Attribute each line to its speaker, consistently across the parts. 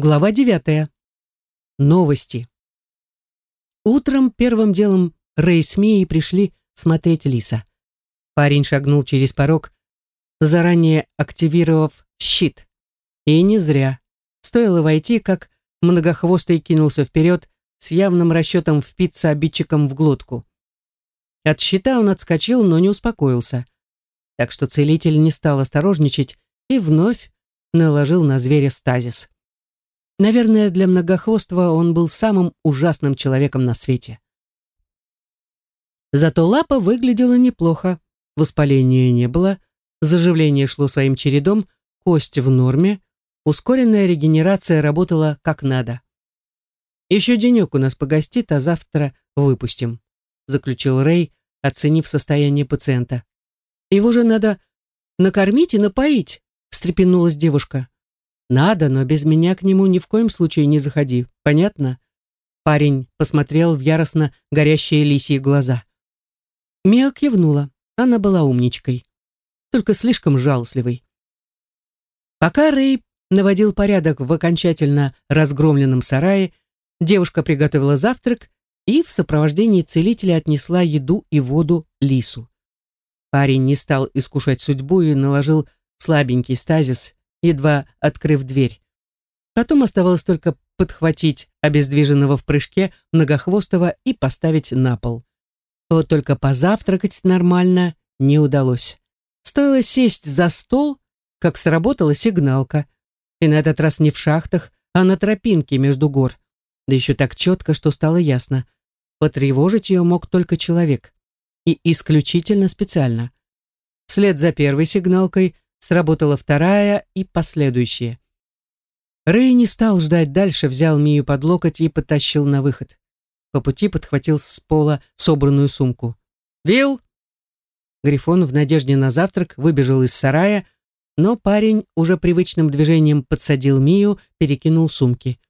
Speaker 1: Глава девятая. Новости. Утром первым делом Рэй с Мией пришли смотреть Лиса. Парень шагнул через порог, заранее активировав щит. И не зря. Стоило войти, как многохвостый кинулся вперед с явным расчетом впиться обидчиком в глотку. От щита он отскочил, но не успокоился. Так что целитель не стал осторожничать и вновь наложил на зверя стазис. Наверное, для многохвостого он был самым ужасным человеком на свете. Зато лапа выглядела неплохо, воспаления не было, заживление шло своим чередом, кость в норме, ускоренная регенерация работала как надо. «Еще денек у нас погостит, а завтра выпустим», заключил Рэй, оценив состояние пациента. «Его же надо накормить и напоить», встрепенулась девушка. «Надо, но без меня к нему ни в коем случае не заходи, понятно?» Парень посмотрел в яростно горящие лисьи глаза. Мия кивнула. Она была умничкой. Только слишком жалостливой. Пока Рэй наводил порядок в окончательно разгромленном сарае, девушка приготовила завтрак и в сопровождении целителя отнесла еду и воду лису. Парень не стал искушать судьбу и наложил слабенький стазис, едва открыв дверь. Потом оставалось только подхватить обездвиженного в прыжке многохвостого и поставить на пол. Вот только позавтракать нормально не удалось. Стоило сесть за стол, как сработала сигналка. И на этот раз не в шахтах, а на тропинке между гор. Да еще так четко, что стало ясно. Потревожить ее мог только человек. И исключительно специально. Вслед за первой сигналкой Сработала вторая и последующие. Рэй не стал ждать дальше, взял Мию под локоть и потащил на выход. По пути подхватил с пола собранную сумку. «Вилл!» Грифон в надежде на завтрак выбежал из сарая, но парень уже привычным движением подсадил Мию, перекинул сумки.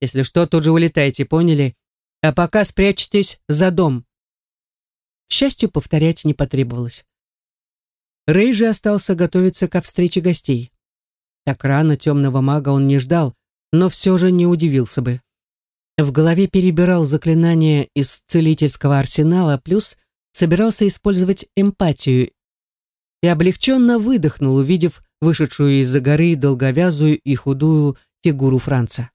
Speaker 1: «Если что, тут же улетайте, поняли? А пока спрячьтесь за дом». К счастью, повторять не потребовалось. Рэй же остался готовиться ко встрече гостей. Так рано темного мага он не ждал, но все же не удивился бы. В голове перебирал заклинания из целительского арсенала, плюс собирался использовать эмпатию и облегченно выдохнул, увидев вышедшую из-за горы долговязую и худую фигуру Франца.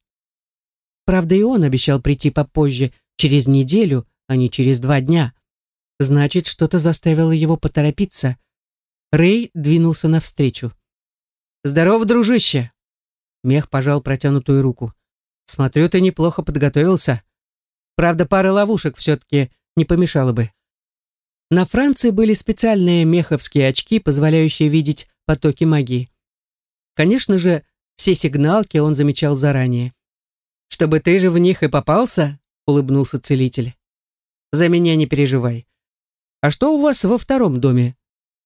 Speaker 1: Правда, и он обещал прийти попозже, через неделю, а не через два дня. Значит, что-то заставило его поторопиться, Рэй двинулся навстречу. «Здорово, дружище!» Мех пожал протянутую руку. «Смотрю, ты неплохо подготовился. Правда, пара ловушек все-таки не помешало бы». На Франции были специальные меховские очки, позволяющие видеть потоки магии. Конечно же, все сигналки он замечал заранее. «Чтобы ты же в них и попался?» — улыбнулся целитель. «За меня не переживай. А что у вас во втором доме?»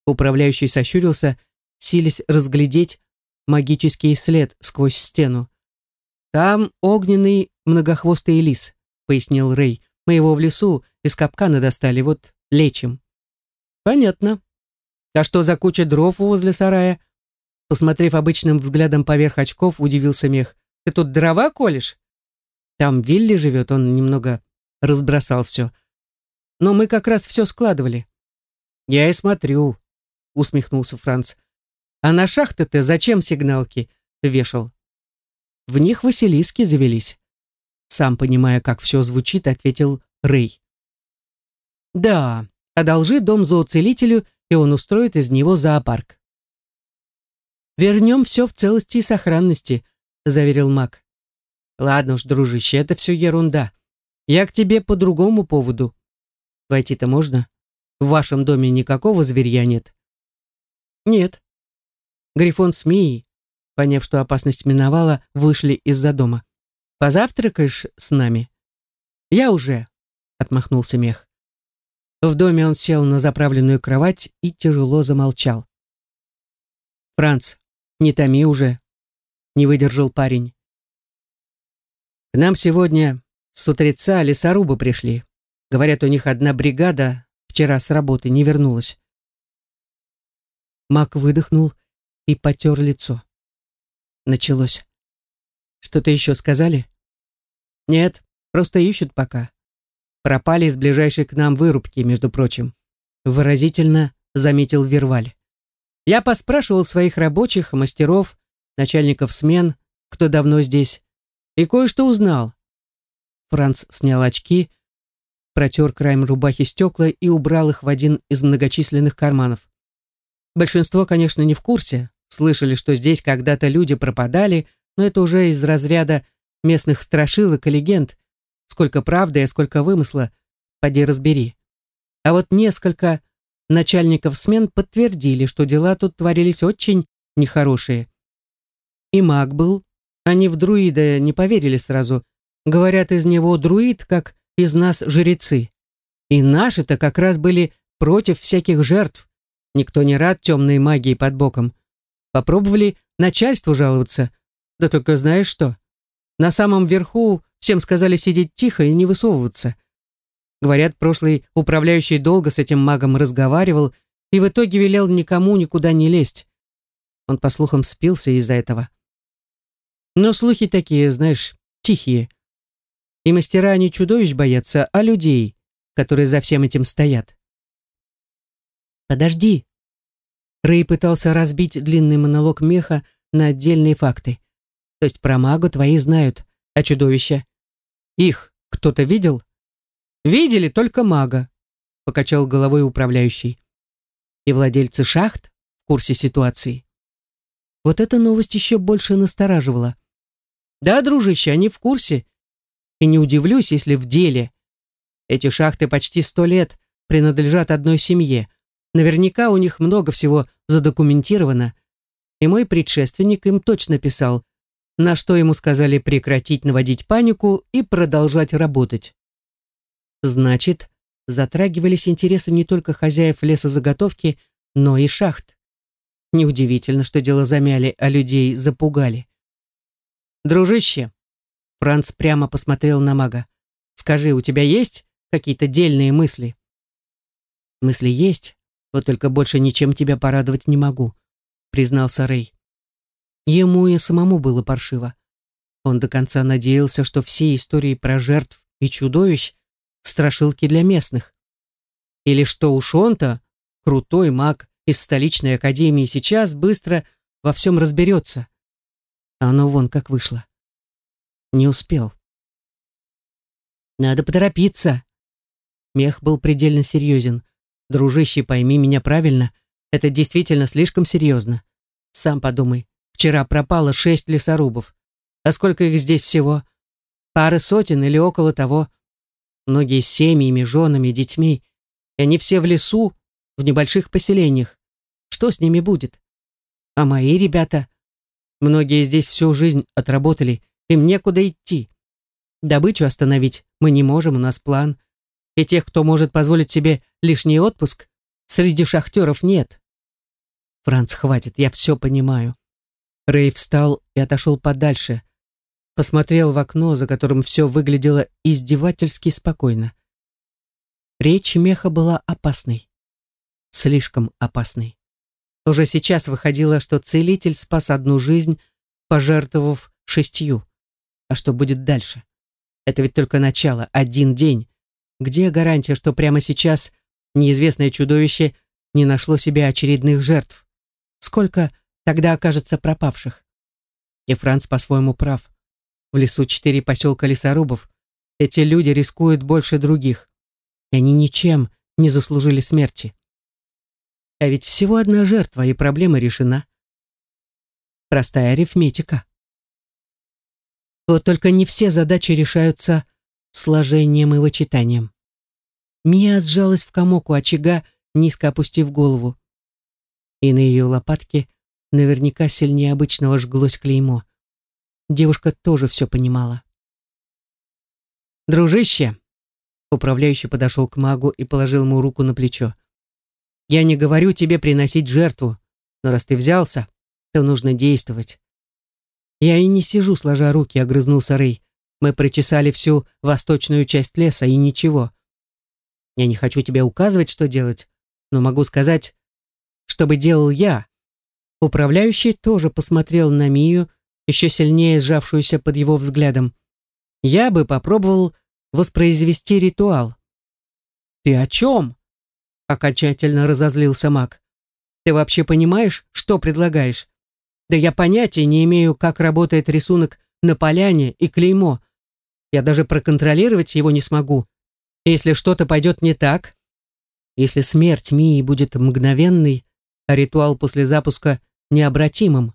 Speaker 1: Управляющий сощурился, силясь разглядеть магический след сквозь стену. «Там огненный многохвостый лис», — пояснил Рэй. «Мы его в лесу из капкана достали, вот лечим». «Понятно. А что за куча дров возле сарая?» Посмотрев обычным взглядом поверх очков, удивился мех. «Ты тут дрова колешь?» «Там Вилли живет, он немного разбросал все. Но мы как раз все складывали». «Я и смотрю», усмехнулся Франц. А на шахты-то зачем сигналки вешал? В них Василиски завелись. Сам понимая, как все звучит, ответил Рэй. Да, одолжи дом зооцелителю, и он устроит из него зоопарк. Вернем все в целости и сохранности, заверил маг. Ладно уж, дружище, это все ерунда. Я к тебе по другому поводу. Войти-то можно? В вашем доме никакого зверья нет. Нет. Грифон с Мией, поняв, что опасность миновала, вышли из-за дома. Позавтракаешь с нами? Я уже, отмахнулся мех. В доме он сел на заправленную кровать и тяжело замолчал. «Франц, не томи уже», — не выдержал парень. «К нам сегодня с утреца лесорубы пришли. Говорят, у них одна бригада вчера с работы не вернулась. Мак выдохнул и потер лицо. Началось. Что-то еще сказали? Нет, просто ищут пока. Пропали из ближайшей к нам вырубки, между прочим. Выразительно заметил Верваль. Я поспрашивал своих рабочих, мастеров, начальников смен, кто давно здесь, и кое-что узнал. Франц снял очки, протер краем рубахи стекла и убрал их в один из многочисленных карманов. Большинство, конечно, не в курсе, слышали, что здесь когда-то люди пропадали, но это уже из разряда местных страшилок и легенд. Сколько правды, а сколько вымысла, поди разбери. А вот несколько начальников смен подтвердили, что дела тут творились очень нехорошие. И маг был. Они в друида не поверили сразу. Говорят, из него друид, как из нас жрецы. И наши-то как раз были против всяких жертв. Никто не рад темной магии под боком. Попробовали начальству жаловаться. Да только знаешь что? На самом верху всем сказали сидеть тихо и не высовываться. Говорят, прошлый управляющий долго с этим магом разговаривал и в итоге велел никому никуда не лезть. Он, по слухам, спился из-за этого. Но слухи такие, знаешь, тихие. И мастера не чудовищ боятся, а людей, которые за всем этим стоят. «Подожди!» Рэй пытался разбить длинный монолог меха на отдельные факты. То есть про магу твои знают, а чудовища? Их кто-то видел? Видели только мага, покачал головой управляющий. И владельцы шахт в курсе ситуации. Вот эта новость еще больше настораживала. Да, дружище, они в курсе. И не удивлюсь, если в деле. Эти шахты почти сто лет принадлежат одной семье. Наверняка у них много всего задокументировано. И мой предшественник им точно писал, на что ему сказали прекратить наводить панику и продолжать работать. Значит, затрагивались интересы не только хозяев лесозаготовки, но и шахт. Неудивительно, что дело замяли, а людей запугали. «Дружище!» Франц прямо посмотрел на мага. «Скажи, у тебя есть какие-то дельные мысли?» «Мысли есть, вот только больше ничем тебя порадовать не могу», признался Рэй. Ему и самому было паршиво. Он до конца надеялся, что все истории про жертв и чудовищ — страшилки для местных. Или что уж он-то, крутой маг из столичной академии, сейчас быстро во всем разберется. А оно вон как вышло. Не успел. Надо поторопиться. Мех был предельно серьезен. Дружище, пойми меня правильно, это действительно слишком серьезно. Сам подумай, Вчера пропало шесть лесорубов. А сколько их здесь всего? Пары сотен или около того. Многие с семьями, женами, детьми. И они все в лесу, в небольших поселениях. Что с ними будет? А мои ребята? Многие здесь всю жизнь отработали, им некуда идти. Добычу остановить мы не можем, у нас план. И тех, кто может позволить себе лишний отпуск, среди шахтеров нет. Франц, хватит, я все понимаю. Рэй встал и отошел подальше. Посмотрел в окно, за которым все выглядело издевательски спокойно. Речь меха была опасной. Слишком опасной. Уже сейчас выходило, что целитель спас одну жизнь, пожертвовав шестью. А что будет дальше? Это ведь только начало, один день. Где гарантия, что прямо сейчас неизвестное чудовище не нашло себе очередных жертв? Сколько тогда окажется пропавших. И Франц по-своему прав. В лесу четыре поселка лесорубов. Эти люди рискуют больше других. И они ничем не заслужили смерти. А ведь всего одна жертва, и проблема решена. Простая арифметика. Вот только не все задачи решаются сложением и вычитанием. Мия сжалась в комок у очага, низко опустив голову. И на ее лопатке Наверняка сильнее обычного жглось клеймо. Девушка тоже все понимала. «Дружище!» Управляющий подошел к магу и положил ему руку на плечо. «Я не говорю тебе приносить жертву, но раз ты взялся, то нужно действовать». «Я и не сижу, сложа руки», — огрызнулся Рэй. «Мы прочесали всю восточную часть леса, и ничего. Я не хочу тебе указывать, что делать, но могу сказать, что бы делал я, Управляющий тоже посмотрел на Мию еще сильнее сжавшуюся под его взглядом. «Я бы попробовал воспроизвести ритуал». «Ты о чем?» — окончательно разозлился маг. «Ты вообще понимаешь, что предлагаешь? Да я понятия не имею, как работает рисунок на поляне и клеймо. Я даже проконтролировать его не смогу. Если что-то пойдет не так, если смерть Мии будет мгновенной, а ритуал после запуска необратимым.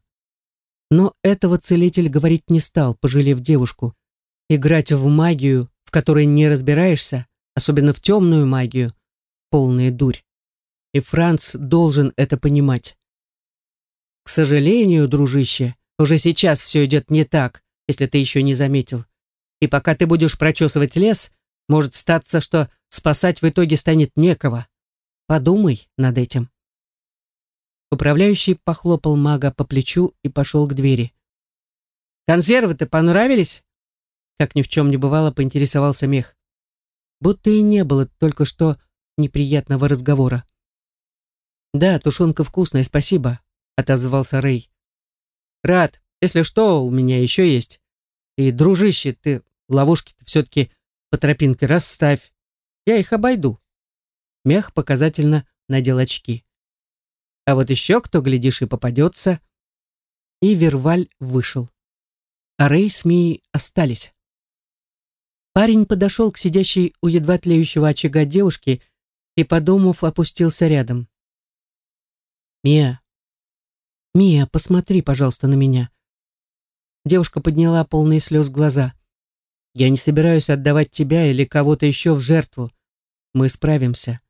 Speaker 1: Но этого целитель говорить не стал, пожалев девушку. Играть в магию, в которой не разбираешься, особенно в темную магию, полная дурь. И Франц должен это понимать. К сожалению, дружище, уже сейчас все идет не так, если ты еще не заметил. И пока ты будешь прочесывать лес, может статься, что спасать в итоге станет некого. Подумай над этим. Управляющий похлопал мага по плечу и пошел к двери. «Консервы-то понравились?» Как ни в чем не бывало, поинтересовался мех. Будто и не было только что неприятного разговора. «Да, тушенка вкусная, спасибо», — отозвался Рэй. «Рад. Если что, у меня еще есть. И, дружище, ты ловушки-то все-таки по тропинке расставь. Я их обойду». Мех показательно надел очки. А вот еще кто, глядишь, и попадется. И Верваль вышел. А Рэй с Мией остались. Парень подошел к сидящей у едва тлеющего очага девушки и, подумав, опустился рядом. «Мия, Мия, посмотри, пожалуйста, на меня». Девушка подняла полные слез глаза. «Я не собираюсь отдавать тебя или кого-то еще в жертву. Мы справимся.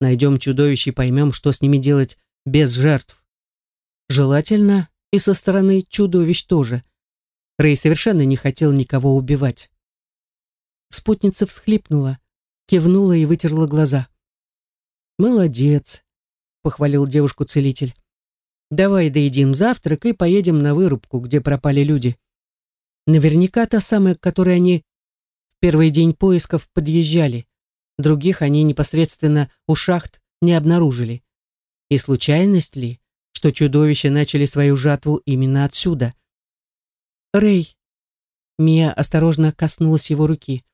Speaker 1: Найдем чудовищ и поймем, что с ними делать без жертв. Желательно и со стороны чудовищ тоже. Рэй совершенно не хотел никого убивать. Спутница всхлипнула, кивнула и вытерла глаза. «Молодец», — похвалил девушку целитель. «Давай доедим завтрак и поедем на вырубку, где пропали люди. Наверняка та самая, к которой они в первый день поисков подъезжали. Других они непосредственно у шахт не обнаружили. И случайность ли, что чудовища начали свою жатву именно отсюда? Рэй. Мия осторожно коснулась его руки.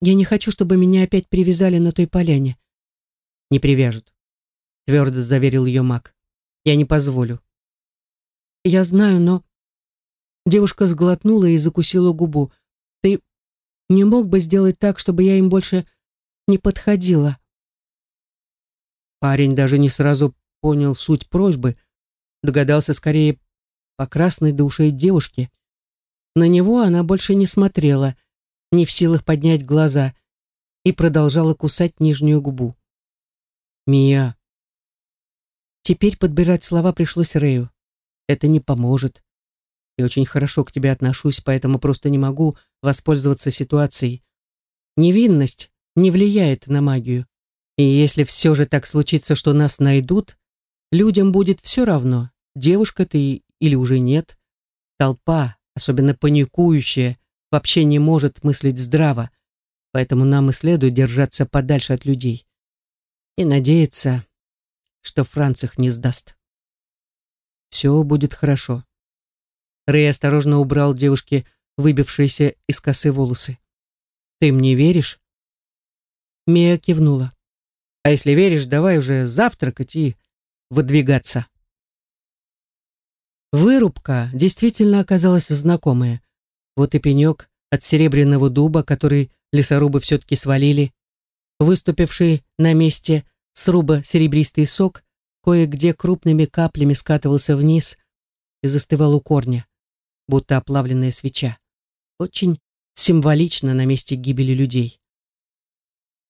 Speaker 1: Я не хочу, чтобы меня опять привязали на той поляне. Не привяжут, твердо заверил ее маг. Я не позволю. Я знаю, но... Девушка сглотнула и закусила губу. Ты не мог бы сделать так, чтобы я им больше не подходила? Парень даже не сразу понял суть просьбы, догадался скорее по красной до ушей девушки. На него она больше не смотрела, не в силах поднять глаза, и продолжала кусать нижнюю губу. «Мия!» Теперь подбирать слова пришлось Рэю. «Это не поможет. Я очень хорошо к тебе отношусь, поэтому просто не могу воспользоваться ситуацией. Невинность не влияет на магию. И если все же так случится, что нас найдут, людям будет все равно, девушка ты или уже нет. Толпа, особенно паникующая, вообще не может мыслить здраво, поэтому нам и следует держаться подальше от людей. И надеяться, что Франц их не сдаст. Все будет хорошо. Рэй осторожно убрал девушке выбившиеся из косы волосы. «Ты мне веришь?» Мия кивнула. А если веришь, давай уже завтракать и выдвигаться. Вырубка действительно оказалась знакомая. Вот и пенек от серебряного дуба, который лесорубы все-таки свалили. Выступивший на месте сруба серебристый сок кое-где крупными каплями скатывался вниз и застывал у корня, будто оплавленная свеча. Очень символично на месте гибели людей.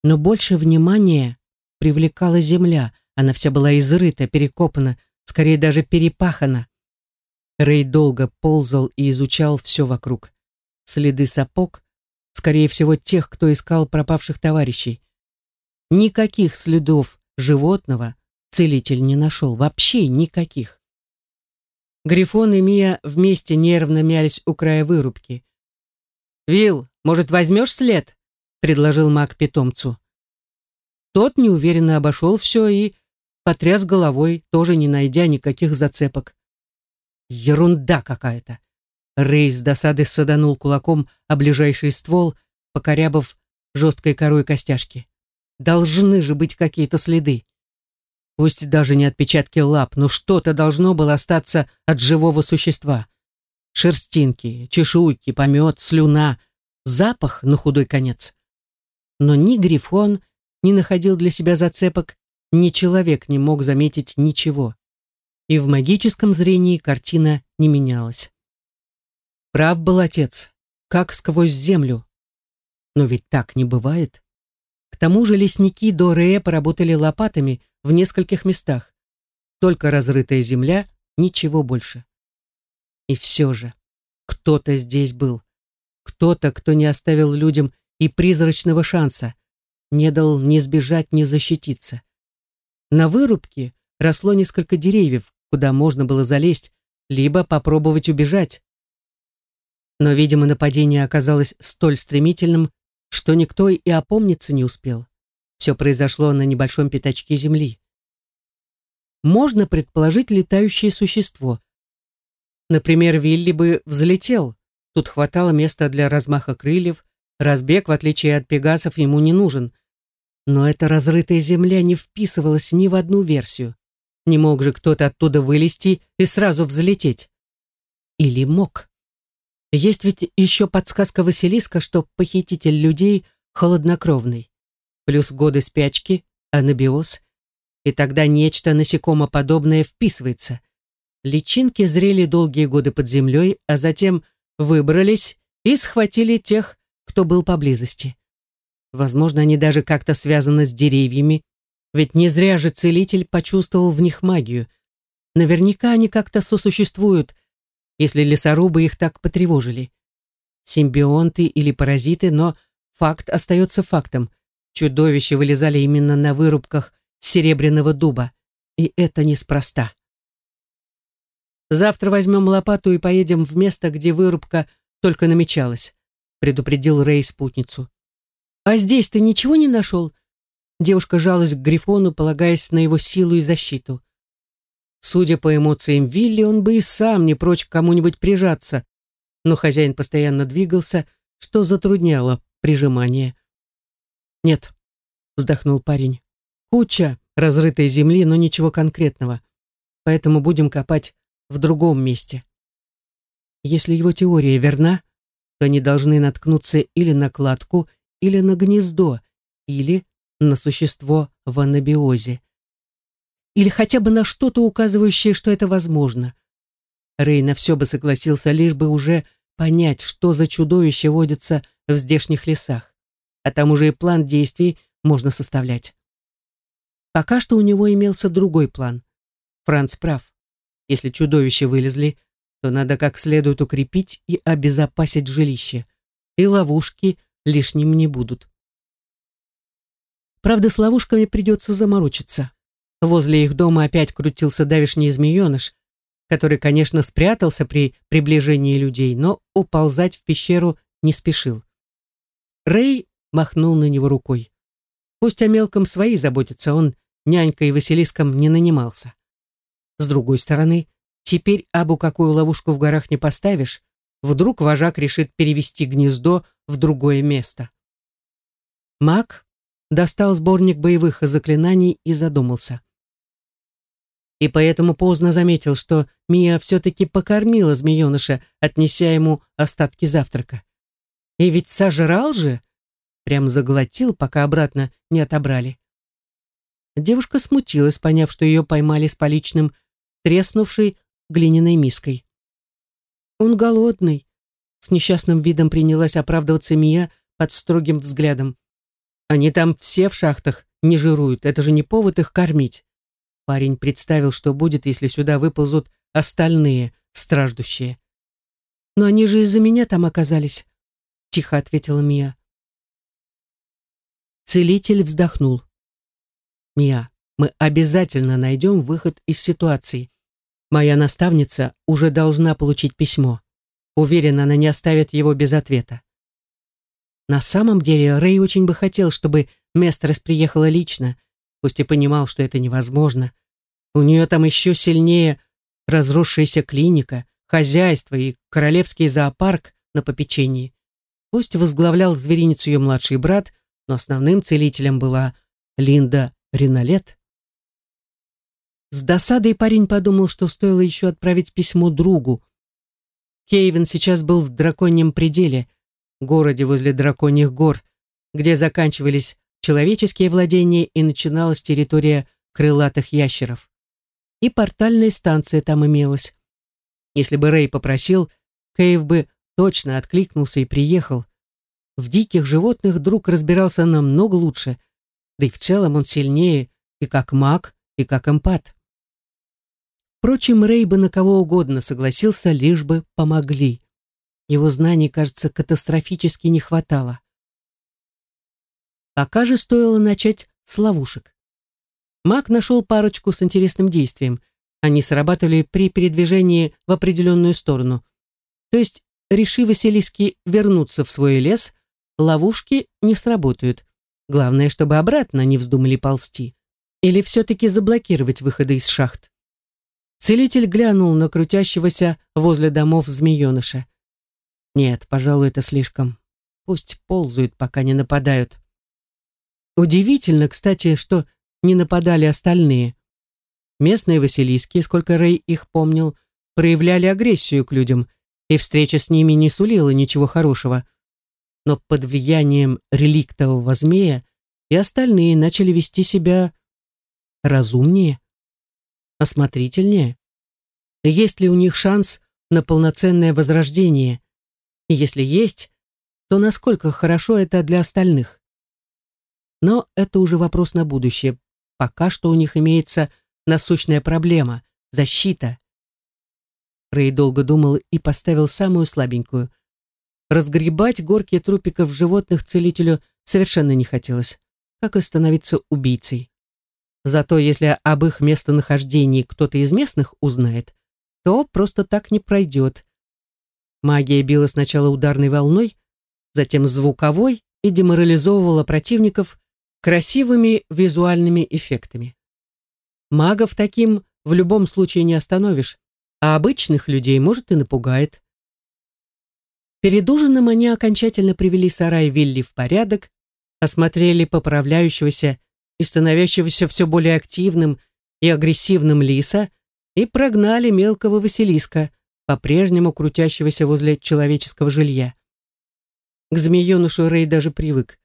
Speaker 1: Но больше внимания привлекала земля. Она вся была изрыта, перекопана, скорее даже перепахана. Рэй долго ползал и изучал все вокруг. Следы сапог, скорее всего, тех, кто искал пропавших товарищей. Никаких следов животного целитель не нашел, вообще никаких. Грифон и Мия вместе нервно мялись у края вырубки. «Вилл, может, возьмешь след?» — предложил маг питомцу. Тот неуверенно обошел все и потряс головой, тоже не найдя никаких зацепок. Ерунда какая-то. Рэй с досады саданул кулаком о ближайший ствол, покорябав жесткой корой костяшки. Должны же быть какие-то следы. Пусть даже не отпечатки лап, но что-то должно было остаться от живого существа. Шерстинки, чешуйки, помет, слюна, запах на худой конец. Но ни Грифон не находил для себя зацепок, ни человек не мог заметить ничего. И в магическом зрении картина не менялась. Прав был отец, как сквозь землю. Но ведь так не бывает. К тому же лесники до Рея поработали лопатами в нескольких местах. Только разрытая земля, ничего больше. И все же, кто-то здесь был. Кто-то, кто не оставил людям и призрачного шанса, не дал ни сбежать, ни защититься. На вырубке росло несколько деревьев, куда можно было залезть, либо попробовать убежать. Но, видимо, нападение оказалось столь стремительным, что никто и опомниться не успел. Все произошло на небольшом пятачке земли. Можно предположить летающее существо. Например, Вилли бы взлетел. Тут хватало места для размаха крыльев, разбег, в отличие от пегасов, ему не нужен. Но эта разрытая земля не вписывалась ни в одну версию. Не мог же кто-то оттуда вылезти и сразу взлететь. Или мог? Есть ведь еще подсказка Василиска, что похититель людей холоднокровный. Плюс годы спячки, анабиоз. И тогда нечто насекомоподобное вписывается. Личинки зрели долгие годы под землей, а затем выбрались и схватили тех, кто был поблизости. Возможно, они даже как-то связаны с деревьями, ведь не зря же целитель почувствовал в них магию. Наверняка они как-то сосуществуют, если лесорубы их так потревожили. Симбионты или паразиты, но факт остается фактом. Чудовища вылезали именно на вырубках серебряного дуба. И это неспроста. «Завтра возьмем лопату и поедем в место, где вырубка только намечалась», предупредил Рэй спутницу. «А здесь ты ничего не нашел?» Девушка жалась к Грифону, полагаясь на его силу и защиту. Судя по эмоциям Вилли, он бы и сам не прочь кому-нибудь прижаться, но хозяин постоянно двигался, что затрудняло прижимание. «Нет», — вздохнул парень, — «куча разрытой земли, но ничего конкретного, поэтому будем копать в другом месте». Если его теория верна, то они должны наткнуться или на кладку, или на гнездо, или на существо в анабиозе или хотя бы на что-то указывающее, что это возможно. Рэй на все бы согласился, лишь бы уже понять, что за чудовище водится в здешних лесах. А там уже и план действий можно составлять. Пока что у него имелся другой план. Франц прав. Если чудовища вылезли, то надо как следует укрепить и обезопасить жилище. И ловушки лишним не будут. Правда, с ловушками придется заморочиться. Возле их дома опять крутился давишний змееныш, который, конечно, спрятался при приближении людей, но уползать в пещеру не спешил. Рэй махнул на него рукой. Пусть о мелком свои заботятся, он нянькой Василиском не нанимался. С другой стороны, теперь абу какую ловушку в горах не поставишь, вдруг вожак решит перевести гнездо в другое место. Маг достал сборник боевых заклинаний и задумался и поэтому поздно заметил, что Мия все-таки покормила змееныша, отнеся ему остатки завтрака. И ведь сожрал же, прям заглотил, пока обратно не отобрали. Девушка смутилась, поняв, что ее поймали с поличным, треснувшей глиняной миской. «Он голодный», — с несчастным видом принялась оправдываться Мия под строгим взглядом. «Они там все в шахтах не жируют, это же не повод их кормить». Парень представил, что будет, если сюда выползут остальные страждущие. «Но они же из-за меня там оказались», — тихо ответила Мия. Целитель вздохнул. «Мия, мы обязательно найдем выход из ситуации. Моя наставница уже должна получить письмо. Уверена, она не оставит его без ответа». На самом деле Рэй очень бы хотел, чтобы Местрес приехала лично, пусть и понимал, что это невозможно. У нее там еще сильнее разросшаяся клиника, хозяйство и королевский зоопарк на попечении. Пусть возглавлял зверинец ее младший брат, но основным целителем была Линда Ринолет. С досадой парень подумал, что стоило еще отправить письмо другу. Кейвен сейчас был в драконьем пределе, городе возле драконьих гор, где заканчивались человеческие владения и начиналась территория крылатых ящеров. И портальная станция там имелась. Если бы Рэй попросил, Кейв бы точно откликнулся и приехал. В диких животных друг разбирался намного лучше, да и в целом он сильнее и как маг, и как эмпат. Впрочем, Рэй бы на кого угодно согласился, лишь бы помогли. Его знаний, кажется, катастрофически не хватало. Пока же стоило начать с ловушек. Маг нашел парочку с интересным действием. Они срабатывали при передвижении в определенную сторону. То есть, реши Василиски вернуться в свой лес, ловушки не сработают. Главное, чтобы обратно не вздумали ползти. Или все-таки заблокировать выходы из шахт. Целитель глянул на крутящегося возле домов змееныша. Нет, пожалуй, это слишком. Пусть ползают, пока не нападают. Удивительно, кстати, что не нападали остальные. Местные Василиски, сколько Рэй их помнил, проявляли агрессию к людям, и встреча с ними не сулила ничего хорошего. Но под влиянием реликтового змея и остальные начали вести себя разумнее, осмотрительнее. Есть ли у них шанс на полноценное возрождение? Если есть, то насколько хорошо это для остальных? Но это уже вопрос на будущее. Пока что у них имеется насущная проблема – защита. Рэй долго думал и поставил самую слабенькую. Разгребать горки трупиков животных целителю совершенно не хотелось, как и становиться убийцей. Зато если об их местонахождении кто-то из местных узнает, то просто так не пройдет. Магия била сначала ударной волной, затем звуковой и деморализовывала противников красивыми визуальными эффектами. Магов таким в любом случае не остановишь, а обычных людей, может, и напугает. Перед ужином они окончательно привели сарай Вилли в порядок, осмотрели поправляющегося и становящегося все более активным и агрессивным лиса и прогнали мелкого Василиска, по-прежнему крутящегося возле человеческого жилья. К змеенышу Рэй даже привык,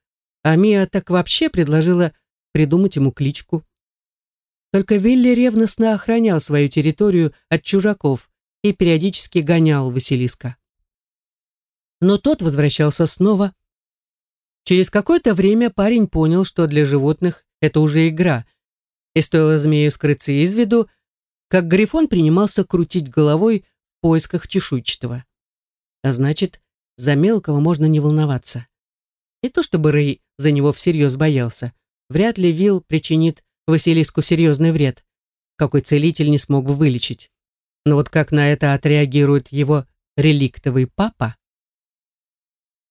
Speaker 1: а Мия так вообще предложила придумать ему кличку. Только Вилли ревностно охранял свою территорию от чужаков и периодически гонял Василиска. Но тот возвращался снова. Через какое-то время парень понял, что для животных это уже игра, и стоило змею скрыться из виду, как Грифон принимался крутить головой в поисках чешуйчатого. А значит, за мелкого можно не волноваться. Не то чтобы Рэй за него всерьез боялся. Вряд ли Вил причинит Василиску серьезный вред, какой целитель не смог бы вылечить. Но вот как на это отреагирует его реликтовый папа?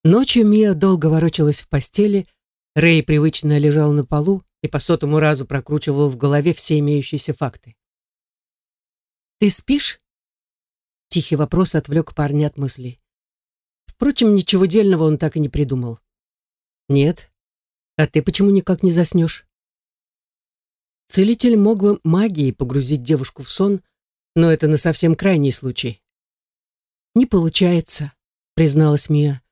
Speaker 1: Ночью Мия долго ворочалась в постели, Рэй привычно лежал на полу и по сотому разу прокручивал в голове все имеющиеся факты. «Ты спишь?» Тихий вопрос отвлек парня от мыслей. Впрочем, ничего дельного он так и не придумал. «Нет. А ты почему никак не заснешь?» Целитель мог бы магией погрузить девушку в сон, но это на совсем крайний случай. «Не получается», — призналась Мия.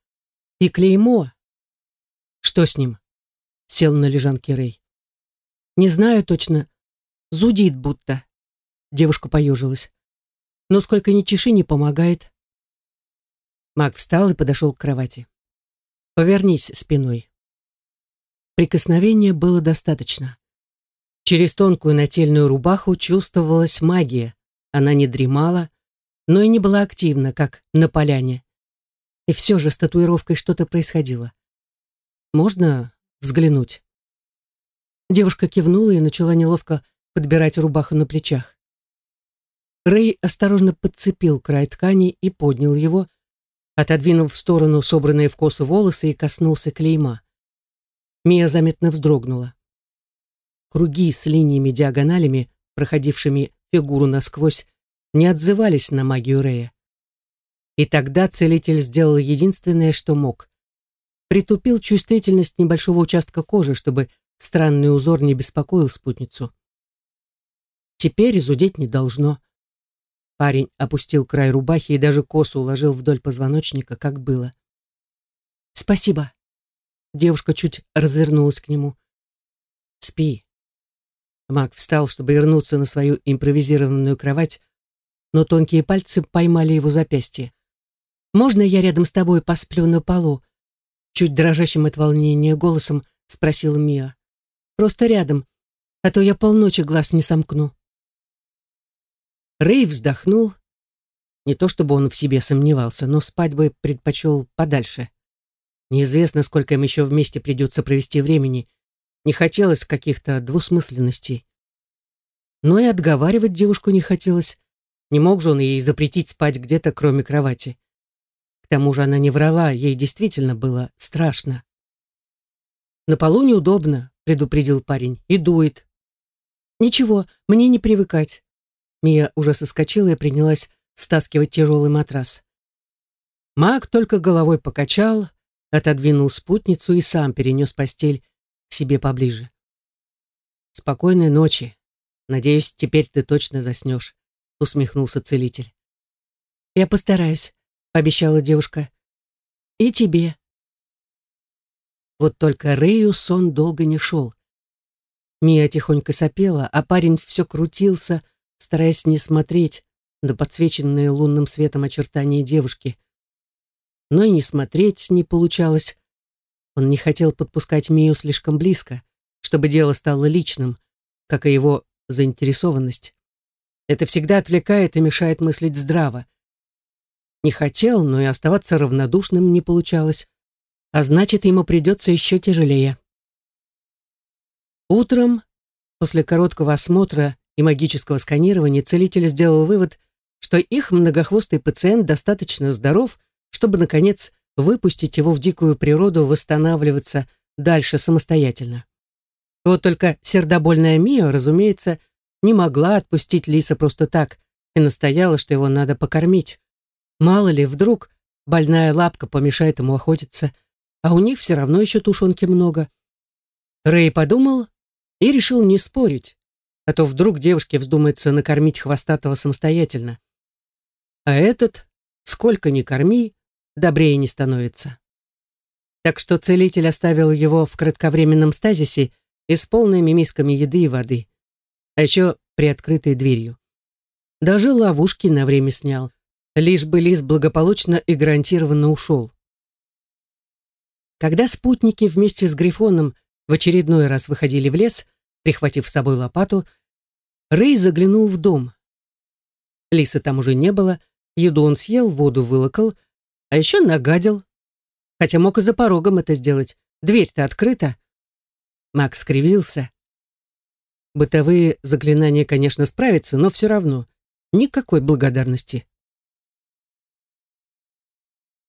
Speaker 1: «И клеймо». «Что с ним?» — сел на лежанке Рэй. «Не знаю точно. Зудит будто». Девушка поежилась. «Но сколько ни чеши, не помогает». Маг встал и подошел к кровати. Повернись спиной. Прикосновения было достаточно. Через тонкую нательную рубаху чувствовалась магия. Она не дремала, но и не была активна, как на поляне. И все же с татуировкой что-то происходило. «Можно взглянуть?» Девушка кивнула и начала неловко подбирать рубаху на плечах. Рэй осторожно подцепил край ткани и поднял его, отодвинул в сторону собранные в косу волосы и коснулся клейма. Мия заметно вздрогнула. Круги с линиями-диагоналями, проходившими фигуру насквозь, не отзывались на магию Рея. И тогда целитель сделал единственное, что мог. Притупил чувствительность небольшого участка кожи, чтобы странный узор не беспокоил спутницу. Теперь изудеть не должно. Парень опустил край рубахи и даже косу уложил вдоль позвоночника, как было. «Спасибо». Девушка чуть развернулась к нему. «Спи». Маг встал, чтобы вернуться на свою импровизированную кровать, но тонкие пальцы поймали его запястье. «Можно я рядом с тобой посплю на полу?» Чуть дрожащим от волнения голосом спросила Мия. «Просто рядом, а то я полночи глаз не сомкну». Рэй вздохнул. Не то чтобы он в себе сомневался, но спать бы предпочел подальше. Неизвестно, сколько им еще вместе придется провести времени. Не хотелось каких-то двусмысленностей. Но и отговаривать девушку не хотелось. Не мог же он ей запретить спать где-то, кроме кровати. К тому же она не врала, ей действительно было страшно. «На полу неудобно», — предупредил парень, — «и дует». «Ничего, мне не привыкать». Мия уже соскочила и принялась стаскивать тяжелый матрас. Маг только головой покачал, отодвинул спутницу и сам перенес постель к себе поближе. «Спокойной ночи. Надеюсь, теперь ты точно заснешь», — усмехнулся целитель. «Я постараюсь», — пообещала девушка. «И тебе». Вот только Рэю сон долго не шел. Мия тихонько сопела, а парень все крутился, стараясь не смотреть на подсвеченные лунным светом очертания девушки, но и не смотреть не получалось. Он не хотел подпускать Мию слишком близко, чтобы дело стало личным, как и его заинтересованность. Это всегда отвлекает и мешает мыслить здраво. Не хотел, но и оставаться равнодушным не получалось, а значит, ему придется еще тяжелее. Утром, после короткого осмотра и магического сканирования, целитель сделал вывод, что их многохвостый пациент достаточно здоров чтобы, наконец, выпустить его в дикую природу восстанавливаться дальше самостоятельно. Вот только сердобольная Мия, разумеется, не могла отпустить Лиса просто так и настояла, что его надо покормить. Мало ли, вдруг больная лапка помешает ему охотиться, а у них все равно еще тушенки много. Рэй подумал и решил не спорить, а то вдруг девушке вздумается накормить хвостатого самостоятельно. А этот, сколько ни корми, добрее не становится. Так что целитель оставил его в кратковременном стазисе и с полными мисками еды и воды, а еще приоткрытой дверью. Даже ловушки на время снял, лишь бы Лис благополучно и гарантированно ушел. Когда спутники вместе с Грифоном в очередной раз выходили в лес, прихватив с собой лопату, Рэй заглянул в дом. Лиса там уже не было, еду он съел, воду вылокал, а еще нагадил. Хотя мог и за порогом это сделать. Дверь-то открыта. Макс скривился. Бытовые заклинания, конечно, справятся, но все равно никакой благодарности.